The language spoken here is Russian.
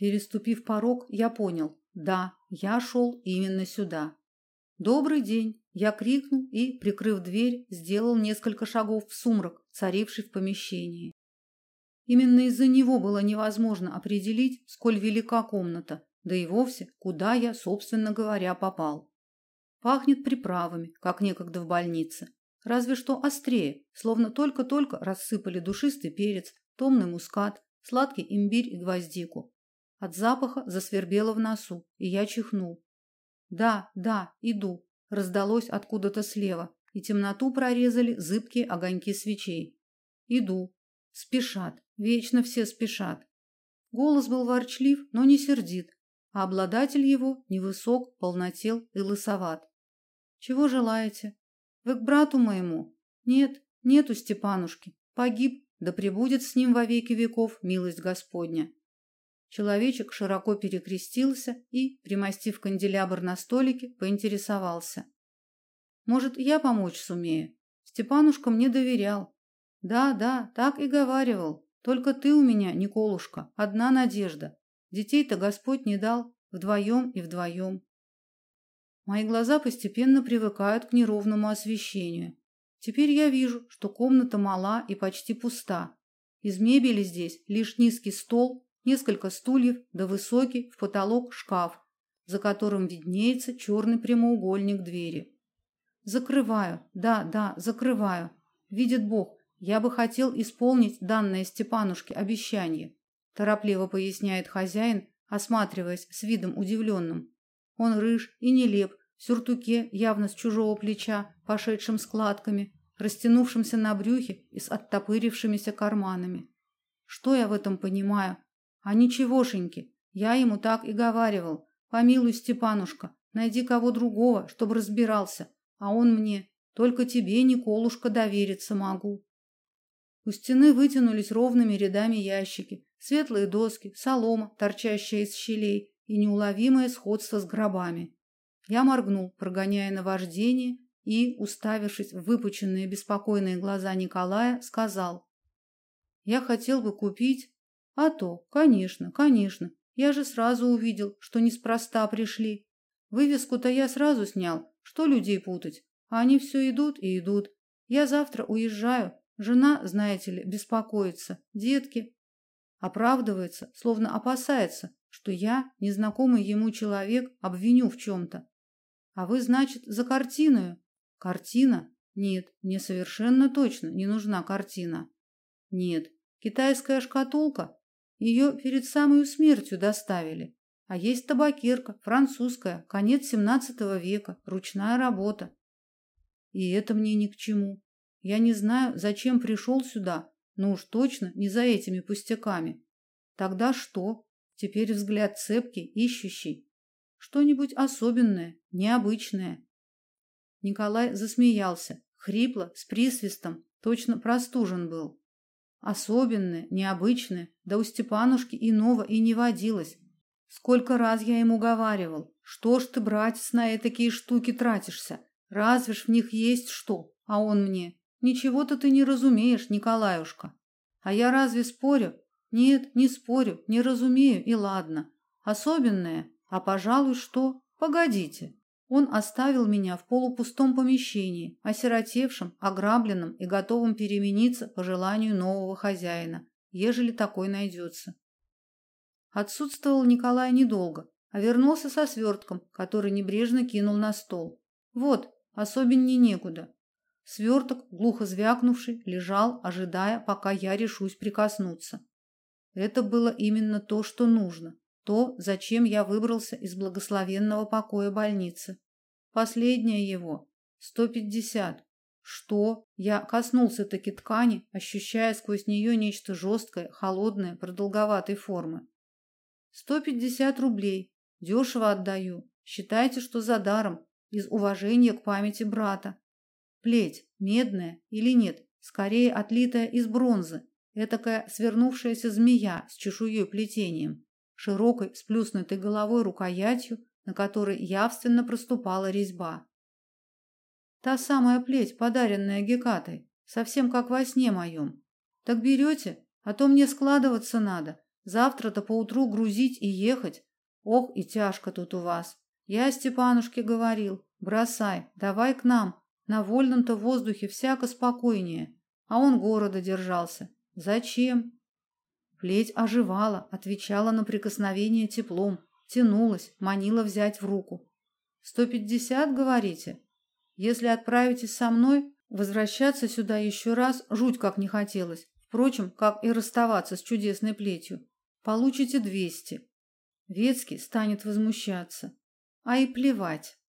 Переступив порог, я понял: да, я шел именно сюда. Добрый день, я крикнул и, прикрыв дверь, сделал несколько шагов в сумрак, царивший в помещении. Именно из-за него было невозможно определить, сколь велика комната, да и вовсе, куда я, собственно говоря, попал. Пахнет приправами, как некогда в больнице, разве что острее, словно только-только рассыпали душистый перец, томный мускат, сладкий имбирь и гвоздику. От запаха засвербело в носу, и я чихнул. Да, да, иду, раздалось откуда-то слева, и темноту прорезали зыбкие огоньки свечей. Иду. Спешат, вечно все спешат. Голос был ворчлив, но не сердит, а обладатель его невысок, полнотел и лысоват. Чего желаете? Вы к брату моему? Нет, нету Степанушки. Погиб, да пребудет с ним во веки веков милость Господня. Человечек широко перекрестился и, примостив канделябр на столике, поинтересовался: "Может, я помочь сумею? Степанушка мне доверял. Да, да, так и говаривал. Только ты у меня, Николушка, одна надежда. Детей-то Господь не дал, вдвоем и вдвоем. Мои глаза постепенно привыкают к неровному освещению. Теперь я вижу, что комната мала и почти пуста. Из мебели здесь лишь низкий стол, несколько стульев да высокий в потолок шкаф, за которым виднеется черный прямоугольник двери. Закрываю. Да, да, закрываю. Видит Бог, я бы хотел исполнить данное Степанушке обещание, торопливо поясняет хозяин, осматриваясь с видом удивленным. Он рыж и нелеп, в сюртуке явно с чужого плеча, пошедшим складками, растянувшимся на брюхе и с оттопырившимися карманами. Что я в этом понимаю? А ничегошеньки. Я ему так и говаривал: "Помилуй, Степанушка, найди кого другого, чтобы разбирался". А он мне: "Только тебе, Николушка, довериться могу". У стены вытянулись ровными рядами ящики, светлые доски, солома, торчащая из щелей, и неуловимое сходство с гробами. Я моргнул, прогоняя наваждение, и, уставившись в выпученные беспокойные глаза Николая, сказал: "Я хотел бы купить а то, конечно, конечно. Я же сразу увидел, что неспроста пришли. Вывеску-то я сразу снял, что людей путать. А они все идут и идут. Я завтра уезжаю. Жена, знаете ли, беспокоится. Детки. Оправдывается, словно опасается, что я, незнакомый ему человек, обвиню в чем-то. А вы, значит, за картиную? Картина? Нет, мне совершенно точно не нужна картина. Нет, китайская шкатулка ее перед самой смертью доставили. А есть табакерка, французская, конец семнадцатого века, ручная работа. И это мне ни к чему. Я не знаю, зачем пришел сюда, но уж точно не за этими пустяками. Тогда что? Теперь взгляд цепкий, ищущий. Что-нибудь особенное, необычное. Николай засмеялся, хрипло, с присвистом, точно простужен был. Особенное, необычное, да у Степанушки иного и не водилось. Сколько раз я ему говаривал, что ж ты, братец, на такие штуки тратишься? Разве ж в них есть что? А он мне: "Ничего-то ты не разумеешь, Николаюшка". А я разве спорю? Нет, не спорю, не разумею и ладно. Особенное, а пожалуй, что? Погодите. Он оставил меня в полупустом помещении, осиротевшем, ограбленном и готовом перемениться по желанию нового хозяина, ежели такой найдется. Отсутствовал Николай недолго, а вернулся со свертком, который небрежно кинул на стол. Вот, особеннее некуда. Сверток, глухо звякнувший, лежал, ожидая, пока я решусь прикоснуться. Это было именно то, что нужно то, зачем я выбрался из благословенного покоя больницы. Последнее его сто пятьдесят. Что? Я коснулся таки ткани, ощущая сквозь нее нечто жесткое, холодное, продолговатой формы. Сто пятьдесят рублей. Дешево отдаю. Считайте, что за даром, из уважения к памяти брата. Плеть медная или нет, скорее отлитая из бронзы, этакая свернувшаяся змея с чешуей плетением широкой сплюснутой головой рукоятью, на которой явственно проступала резьба. Та самая плеть, подаренная Гекатой, совсем как во сне моем. Так берете, а то мне складываться надо, Завтра-то поутру грузить и ехать. Ох, и тяжко тут у вас. Я Степанушке говорил, бросай, давай к нам. На вольном-то воздухе всяко спокойнее. А он города держался. Зачем? Плеть оживала, отвечала на прикосновение теплом, тянулась, манила взять в руку. «Сто пятьдесят, говорите? Если отправитесь со мной, возвращаться сюда еще раз жуть как не хотелось. Впрочем, как и расставаться с чудесной плетью. Получите двести. Ветский станет возмущаться. А и плевать.